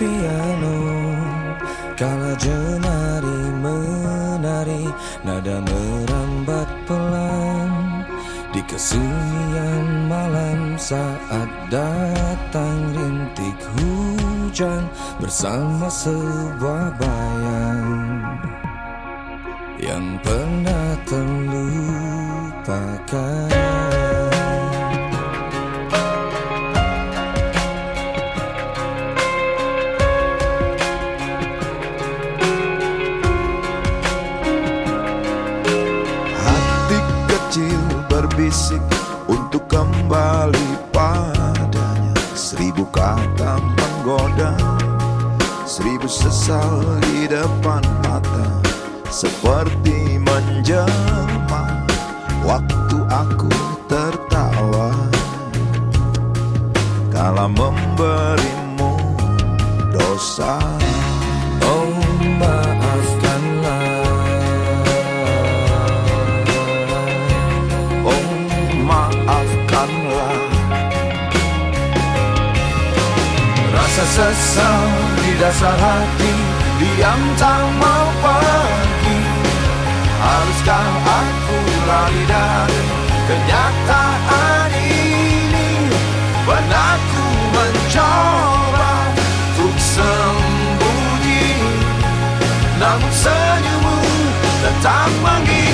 piano Kala jenari menari Nada merambat pelan. Di kesunyian malam saat datang rintik hujan Bersama sebuah bayang. Yang pernah terlupakan berbisik untuk kembali padanya. Seribu kata menggoda Seribu sesal di depan mata Seperti menjelma. Waktu aku tertawa Kala memberimu Rasa sesal di dasar hati Diam tak mau pergi Haruskah aku lari dari kenyataan ini? Benarku mencoba untuk sembunyi. Namun senyummu tetap mengikuti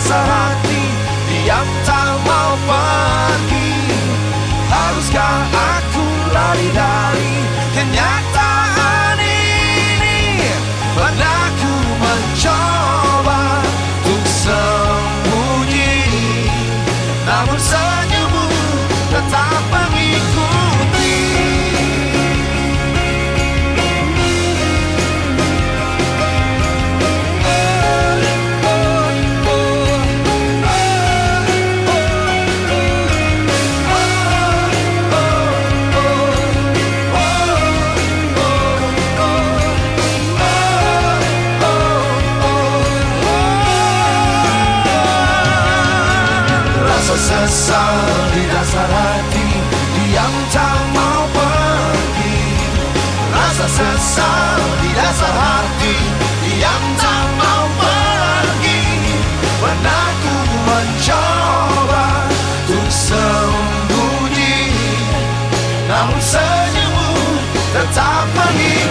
sesal di dasar sesal di dasar hati yang tak mau pergi Menaku mencoba Untuk sembunyi Namun senyummu tetap manis